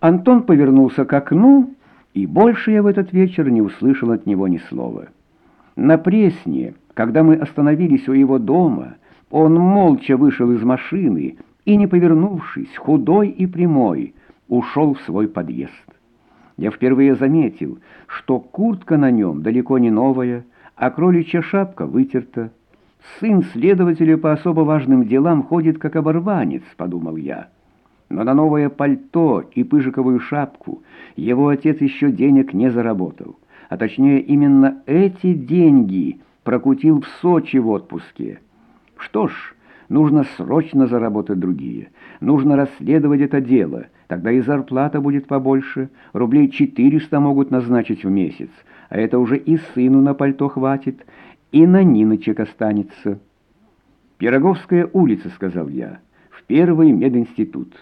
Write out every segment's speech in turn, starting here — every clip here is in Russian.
Антон повернулся к окну, и больше я в этот вечер не услышал от него ни слова. На Пресне, когда мы остановились у его дома, он молча вышел из машины и, не повернувшись, худой и прямой, ушел в свой подъезд. Я впервые заметил, что куртка на нем далеко не новая, а кроличья шапка вытерта. Сын следователя по особо важным делам ходит как оборванец, подумал я. Но на новое пальто и пыжиковую шапку его отец еще денег не заработал. А точнее, именно эти деньги прокутил в Сочи в отпуске. Что ж, нужно срочно заработать другие. Нужно расследовать это дело. Тогда и зарплата будет побольше. Рублей 400 могут назначить в месяц. А это уже и сыну на пальто хватит, и на Ниночек останется. «Пироговская улица», — сказал я, — «в первый мединститут».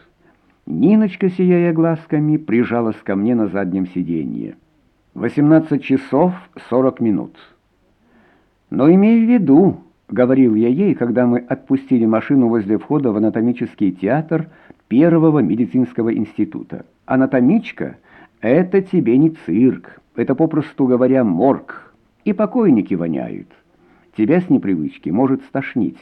Ниночка, сияя глазками, прижалась ко мне на заднем сиденье. 18 часов 40 минут. «Но имей в виду», — говорил я ей, когда мы отпустили машину возле входа в анатомический театр Первого медицинского института. «Анатомичка — это тебе не цирк, это, попросту говоря, морг, и покойники воняют. Тебя с непривычки может стошнить.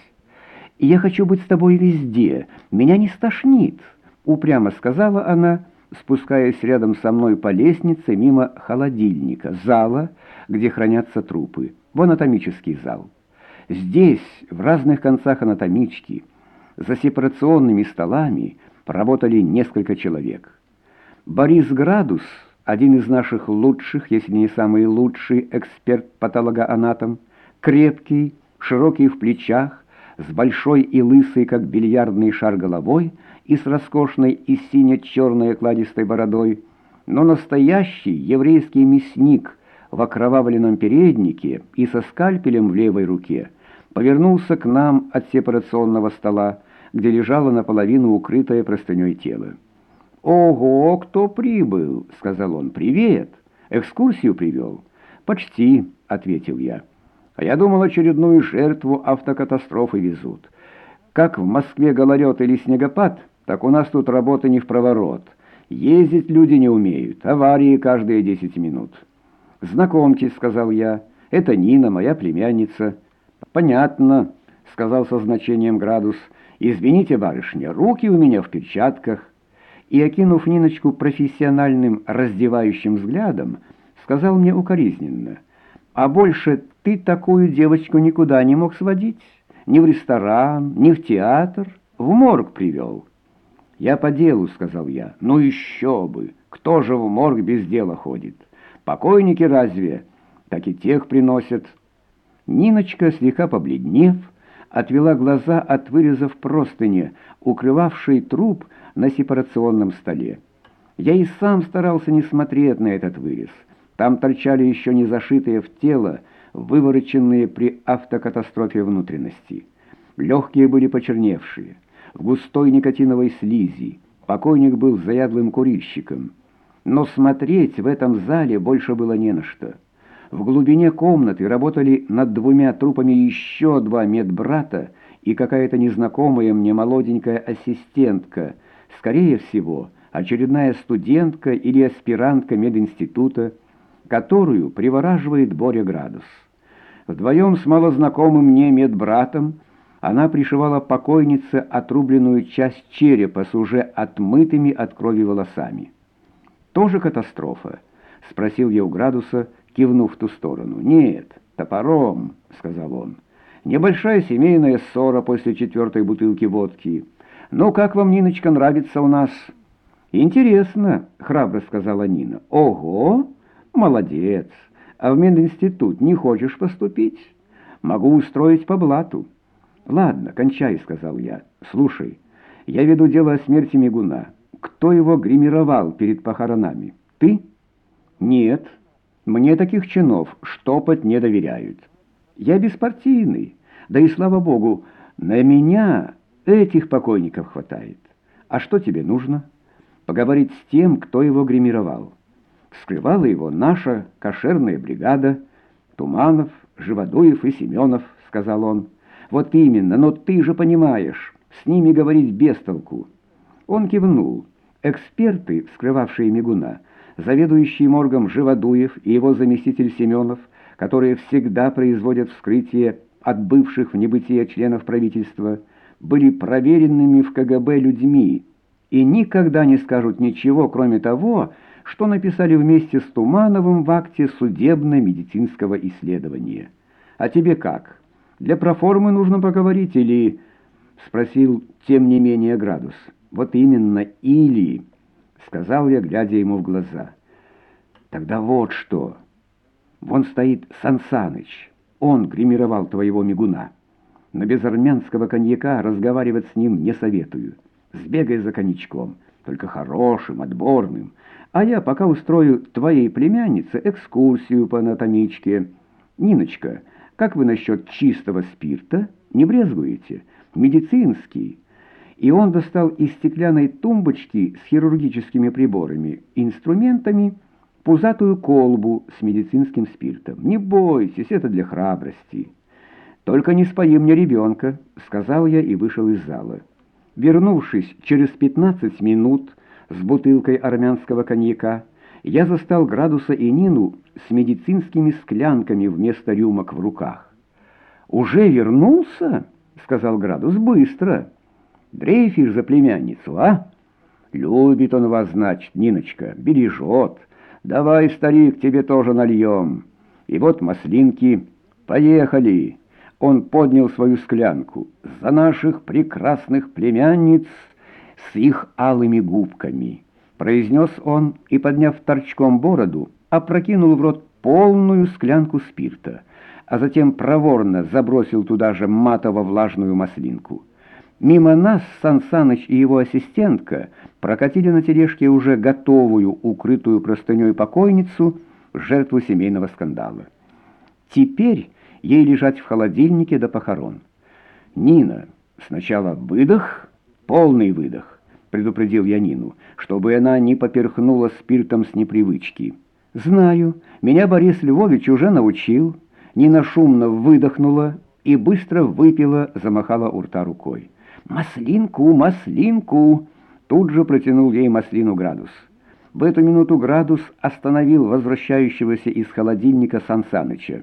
Я хочу быть с тобой везде, меня не стошнит» упрямо сказала она, спускаясь рядом со мной по лестнице мимо холодильника, зала, где хранятся трупы, в анатомический зал. Здесь, в разных концах анатомички, за сепарационными столами поработали несколько человек. Борис Градус, один из наших лучших, если не самый лучший эксперт-патологоанатом, крепкий, широкий в плечах, с большой и лысой, как бильярдный шар головой, и с роскошной и сине-черной окладистой бородой, но настоящий еврейский мясник в окровавленном переднике и со скальпелем в левой руке повернулся к нам от сепарационного стола, где лежало наполовину укрытое простыней тело. «Ого, кто прибыл!» — сказал он. «Привет! Экскурсию привел?» «Почти», — ответил я. «А я думал, очередную жертву автокатастрофы везут. Как в Москве гололед или снегопад?» Так у нас тут работа не в проворот. Ездить люди не умеют, аварии каждые десять минут. «Знакомьтесь», — сказал я, — «это Нина, моя племянница». «Понятно», — сказал со значением градус. «Извините, барышня, руки у меня в перчатках». И, окинув Ниночку профессиональным раздевающим взглядом, сказал мне укоризненно, «А больше ты такую девочку никуда не мог сводить? Ни в ресторан, ни в театр, в морг привел». «Я по делу», — сказал я. «Ну еще бы! Кто же в морг без дела ходит? Покойники разве? Так и тех приносят». Ниночка, слегка побледнев, отвела глаза от вырезов простыни, укрывавшей труп на сепарационном столе. Я и сам старался не смотреть на этот вырез. Там торчали еще не зашитые в тело, вывороченные при автокатастрофе внутренности. Легкие были почерневшие густой никотиновой слизи. Покойник был заядлым курильщиком. Но смотреть в этом зале больше было не на что. В глубине комнаты работали над двумя трупами еще два медбрата и какая-то незнакомая мне молоденькая ассистентка, скорее всего, очередная студентка или аспирантка мединститута, которую привораживает Боря Градус. Вдвоем с малознакомым мне медбратом она пришивала покойнице отрубленную часть черепа с уже отмытыми от крови волосами. «Тоже катастрофа?» — спросил я у Градуса, кивнув в ту сторону. «Нет, топором», — сказал он. «Небольшая семейная ссора после четвертой бутылки водки. Ну, как вам, Ниночка, нравится у нас?» «Интересно», — храбро сказала Нина. «Ого! Молодец! А в мединститут не хочешь поступить? Могу устроить по блату». «Ладно, кончай», — сказал я. «Слушай, я веду дело о смерти Мигуна. Кто его гримировал перед похоронами? Ты?» «Нет. Мне таких чинов штопать не доверяют. Я беспартийный. Да и, слава богу, на меня этих покойников хватает. А что тебе нужно?» «Поговорить с тем, кто его гримировал. Скрывала его наша кошерная бригада. Туманов, Живодуев и Семенов», — сказал он. «Вот именно, но ты же понимаешь, с ними говорить без толку». Он кивнул. Эксперты, вскрывавшие мигуна, заведующий моргом Живодуев и его заместитель Семенов, которые всегда производят вскрытие отбывших в небытие членов правительства, были проверенными в КГБ людьми и никогда не скажут ничего, кроме того, что написали вместе с Тумановым в акте судебно-медицинского исследования. «А тебе как? Для проформы нужно поговорить или...» — спросил, тем не менее, Градус. «Вот именно, или...» — сказал я, глядя ему в глаза. «Тогда вот что. Вон стоит Сансаныч. Он гримировал твоего мигуна. Но без армянского коньяка разговаривать с ним не советую. Сбегай за коньячком, только хорошим, отборным. А я пока устрою твоей племяннице экскурсию по анатомичке. Ниночка, как вы насчет чистого спирта? Не брезгуете? Медицинский». И он достал из стеклянной тумбочки с хирургическими приборами, инструментами, пузатую колбу с медицинским спиртом. «Не бойтесь, это для храбрости». «Только не спои мне ребенка», — сказал я и вышел из зала. Вернувшись через 15 минут с бутылкой армянского коньяка, я застал Градуса и Нину с медицинскими склянками вместо рюмок в руках. «Уже вернулся?» — сказал Градус. «Быстро. Дрейфишь за племянницу, а?» «Любит он вас, значит, Ниночка, бережет». «Давай, старик, тебе тоже нальем. И вот маслинки. Поехали!» Он поднял свою склянку. «За наших прекрасных племянниц с их алыми губками!» Произнес он и, подняв торчком бороду, опрокинул в рот полную склянку спирта, а затем проворно забросил туда же матово-влажную маслинку. Мимо нас Сан Саныч и его ассистентка прокатили на тележке уже готовую, укрытую простыней покойницу, жертву семейного скандала. Теперь ей лежать в холодильнике до похорон. «Нина, сначала выдох, полный выдох», — предупредил я Нину, чтобы она не поперхнула спиртом с непривычки. «Знаю, меня Борис Львович уже научил». Нина шумно выдохнула и быстро выпила, замахала у рта рукой. «Маслинку, маслинку!» Тут же протянул ей маслину Градус. В эту минуту Градус остановил возвращающегося из холодильника Сан Саныча.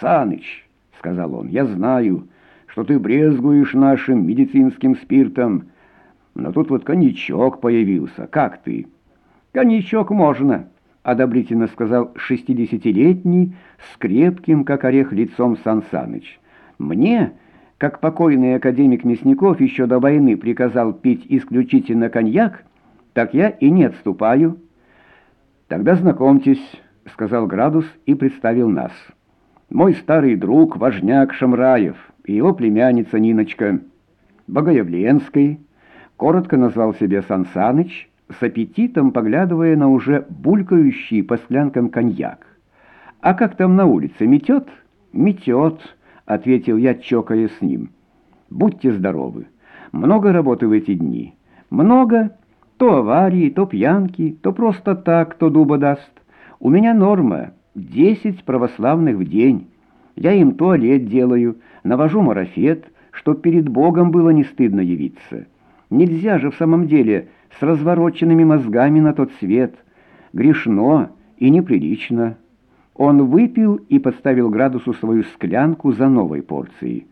«Саныч», — сказал он, — «я знаю, что ты брезгуешь нашим медицинским спиртом, но тут вот коньячок появился. Как ты?» «Коньячок можно», — одобрительно сказал шестидесятилетний, с крепким, как орех, лицом Сан Саныч. «Мне...» как покойный академик Мясников еще до войны приказал пить исключительно коньяк, так я и не отступаю. Тогда знакомьтесь, — сказал Градус и представил нас. Мой старый друг, важняк Шамраев, и его племянница Ниночка. Богоявленский, коротко назвал себя Сан Саныч, с аппетитом поглядывая на уже булькающий по склянкам коньяк. «А как там на улице, метет?» «Метет», ответил я, чокая с ним. «Будьте здоровы. Много работы в эти дни. Много. То аварии, то пьянки, то просто так, кто дуба даст. У меня норма — десять православных в день. Я им туалет делаю, навожу марафет, чтоб перед Богом было не стыдно явиться. Нельзя же в самом деле с развороченными мозгами на тот свет. Грешно и неприлично». Он выпил и подставил градусу свою склянку за новой порцией.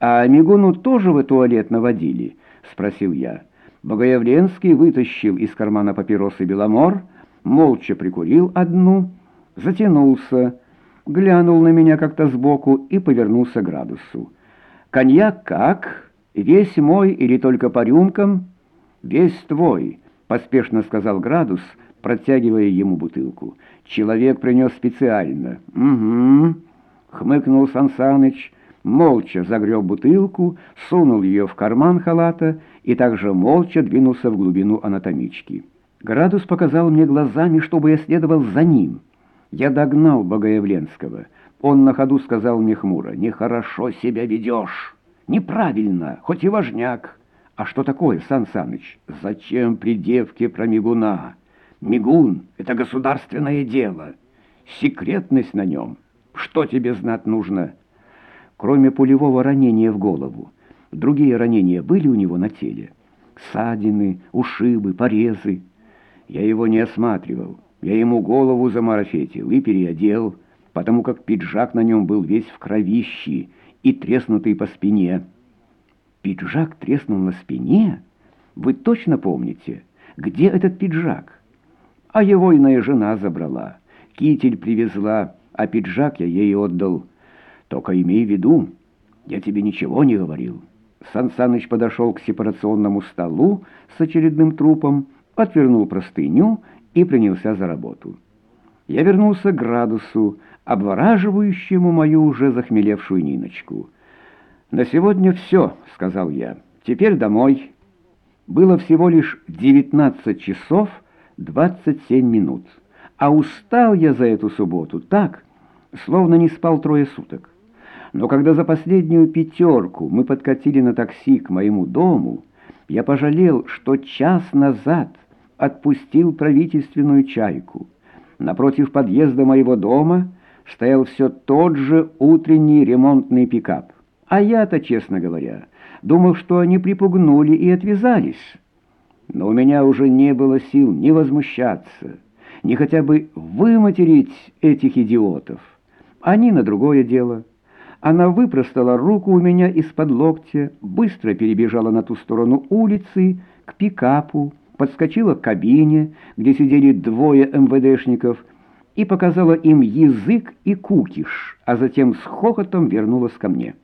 «А Мигуну тоже вы туалет наводили?» — спросил я. Богоявленский вытащил из кармана папиросы Беломор, молча прикурил одну, затянулся, глянул на меня как-то сбоку и повернулся к градусу. «Коньяк как? Весь мой или только по рюмкам?» «Весь твой», — поспешно сказал градус, протягивая ему бутылку. Человек принес специально. Угу, хмыкнул Сансаныч, молча загреб бутылку, сунул ее в карман халата и также молча двинулся в глубину анатомички. Градус показал мне глазами, чтобы я следовал за ним. Я догнал Богоявленского. Он на ходу сказал мне хмуро, «Нехорошо себя ведешь, неправильно, хоть и важняк». «А что такое, Сан Саныч? Зачем при девке про мигуна?» Мигун — это государственное дело. Секретность на нем. Что тебе знать нужно? Кроме пулевого ранения в голову, другие ранения были у него на теле. ссадины, ушибы, порезы. Я его не осматривал. Я ему голову замарафетил и переодел, потому как пиджак на нем был весь в кровищи и треснутый по спине. Пиджак треснул на спине? Вы точно помните, где этот пиджак? А его иная жена забрала. Китель привезла, а пиджак я ей отдал. Только имей в виду, я тебе ничего не говорил. Сан Саныч подошел к сепарационному столу с очередным трупом, отвернул простыню и принялся за работу. Я вернулся к градусу, обвораживающему мою уже захмелевшую Ниночку. «На сегодня все», — сказал я. «Теперь домой». Было всего лишь 19 часов 27 минут, а устал я за эту субботу так, словно не спал трое суток. Но когда за последнюю пятерку мы подкатили на такси к моему дому, я пожалел, что час назад отпустил правительственную чайку. Напротив подъезда моего дома стоял все тот же утренний ремонтный пикап. А я-то, честно говоря, думал, что они припугнули и отвязались. Но у меня уже не было сил ни возмущаться, ни хотя бы выматерить этих идиотов. Они на другое дело — она выпростала руку у меня из-под локтя, быстро перебежала на ту сторону улицы, к пикапу, подскочила к кабине, где сидели двое МВДшников, и показала им язык и кукиш, а затем с хохотом вернулась ко мне.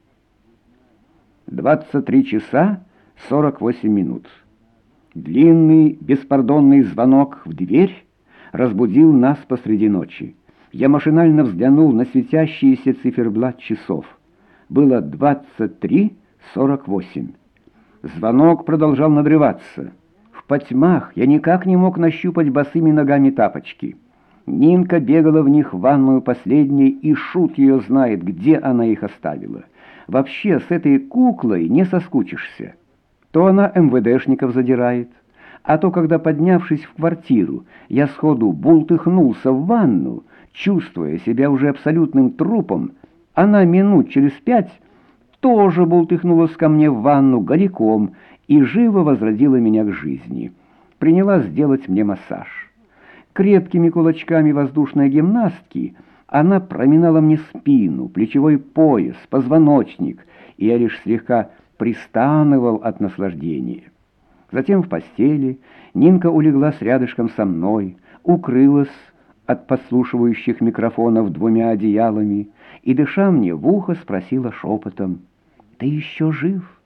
23 часа 48 минут. Длинный, беспардонный звонок в дверь разбудил нас посреди ночи. Я машинально взглянул на светящийся циферблат часов. Было 23.48. Звонок продолжал надрываться. В потьмах я никак не мог нащупать босыми ногами тапочки. Нинка бегала в них в ванную последней, и шут ее знает, где она их оставила. Вообще с этой куклой не соскучишься. То она МВДшников задирает, а то, когда, поднявшись в квартиру, я сходу бултыхнулся в ванну, Чувствуя себя уже абсолютным трупом, она минут через пять тоже бултыхнулась ко мне в ванну голиком и живо возродила меня к жизни. Приняла сделать мне массаж. Крепкими кулачками воздушной гимнастки она проминала мне спину, плечевой пояс, позвоночник, и я лишь слегка пристанывал от наслаждения. Затем в постели Нинка улеглась рядышком со мной, укрылась, от подслушивающих микрофонов двумя одеялами и, дыша мне в ухо, спросила шепотом, «Ты еще жив?»